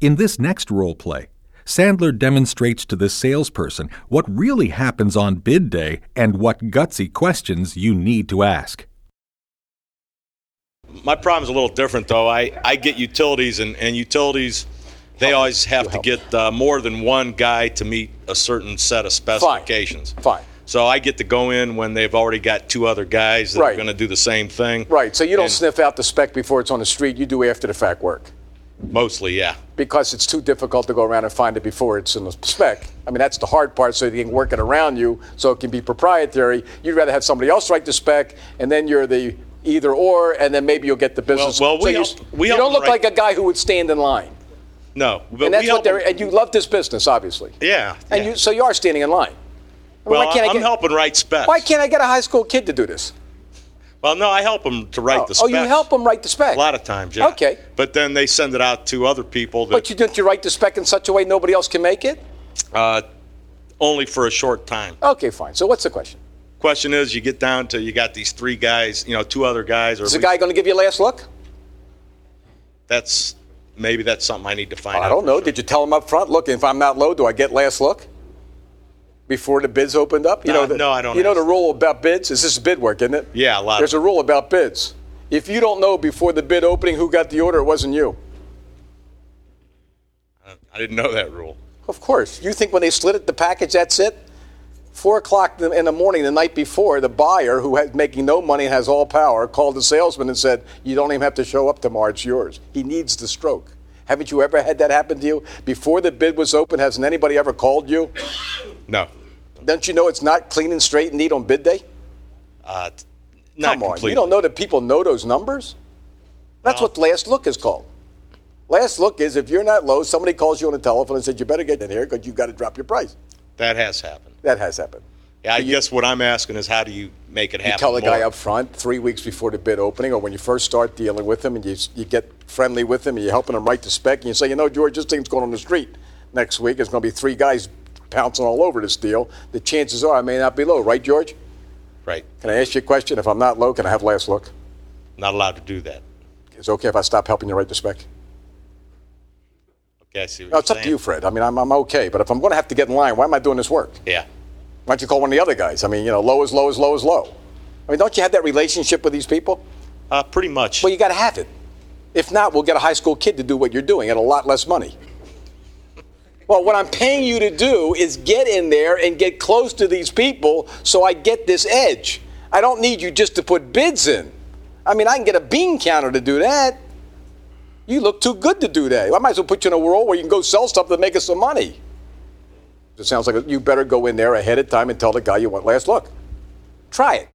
In this next role play, Sandler demonstrates to the salesperson what really happens on bid day and what gutsy questions you need to ask. My problem's a little different, though. I, I get utilities, and, and utilities, they always have to get uh, more than one guy to meet a certain set of specifications. Fine. So I get to go in when they've already got two other guys that Right. are going to do the same thing. Right. So you don't And- sniff out the spec before it's on the street. You do after the fact work Mostly, yeah. because it's too difficult to go around and find it before it's in the spec. I mean, that's the hard part. So they can work it around you, so it can be proprietary. You'd rather have somebody else write the spec, and then you're the either or, and then maybe you'll get the business. well, So we you, help- we you don't look like a guy who would stand in line. No, and that's we what they're. And you love this business, obviously. Yeah. And yeah. you, so you are standing in line. I mean, well, I I'm get, helping write specs. Why can't I get a high school kid to do this? Well, no, I help them to write oh, the spec. oh, you help them write the spec. A lot of times, yeah. Okay. But then they send it out to other people that But you didn't you write the spec in such a way nobody else can make it? uh, only for a short time. Okay, fine. So what's the question? Question is, you get down to you got these three guys, you know, two other guys, or Is the guy going to give you a last look? that's maybe that's something I need to find out. I don't know. sure. Did you tell him up front? Look, if I'm not low, do I get last look? Before the bids opened up? You Uh, know the, no, I don't You know the rule about bids? Is this bid work, isn't it? Yeah, a lot. There's a rule about bids. If you don't know before the bid opening who got the order, it wasn't you. I didn't know that rule. Of course. You think when they slid it, the package, that's it? Four o'clock in the morning the night before, the buyer, who has making no money and has all power, called the salesman and said, "You don't even have to show up tomorrow; it's yours." He needs the stroke. Haven't you ever had that happen to you before the bid was open? Hasn't anybody ever called you? No, Don't you know it's not clean and straight and neat on bid day? uh, not Come on, completely. you don't know that people know those numbers? That's what last look is called. Last look is if you're not low, somebody calls you on the telephone and says you better get in here because you've got to drop your price. That has happened. That has happened. Yeah, I you- guess what I'm asking is how do you make it happen? You tell the guy up front three weeks before the bid opening, or when you first start dealing with him, and you, you get friendly with him, and you're helping him write the spec, and you say, you know, George, this thing's going on the street next week. It's going to be three guys pouncing all over this deal. The chances are I may not be low, right, George? Right. Can I ask you a question? If I'm not low, can I have last look? Not allowed to do that. Is it okay if I stop helping you write the spec? Okay, I see what No, you're it's up to you, Fred. I mean, I'm, I'm okay, but if I'm going to have to get in line, why am I doing this work? Yeah. Why don't you call one of the other guys? I mean, you know, low is low is low is low. I mean, don't you have that relationship with these people? Uh, pretty much. Well, you got to have it. If not, we'll get a high school kid to do what you're doing at a lot less money. Well, what I'm paying you to do is get in there and get close to these people so I get this edge. I don't need you just to put bids in. I mean, I can get a bean counter to do that. You look too good to do that. I might as well put you in a world where you can go sell stuff to make us some money. It sounds like you better go in there ahead of time and tell the guy you want last look. Try it.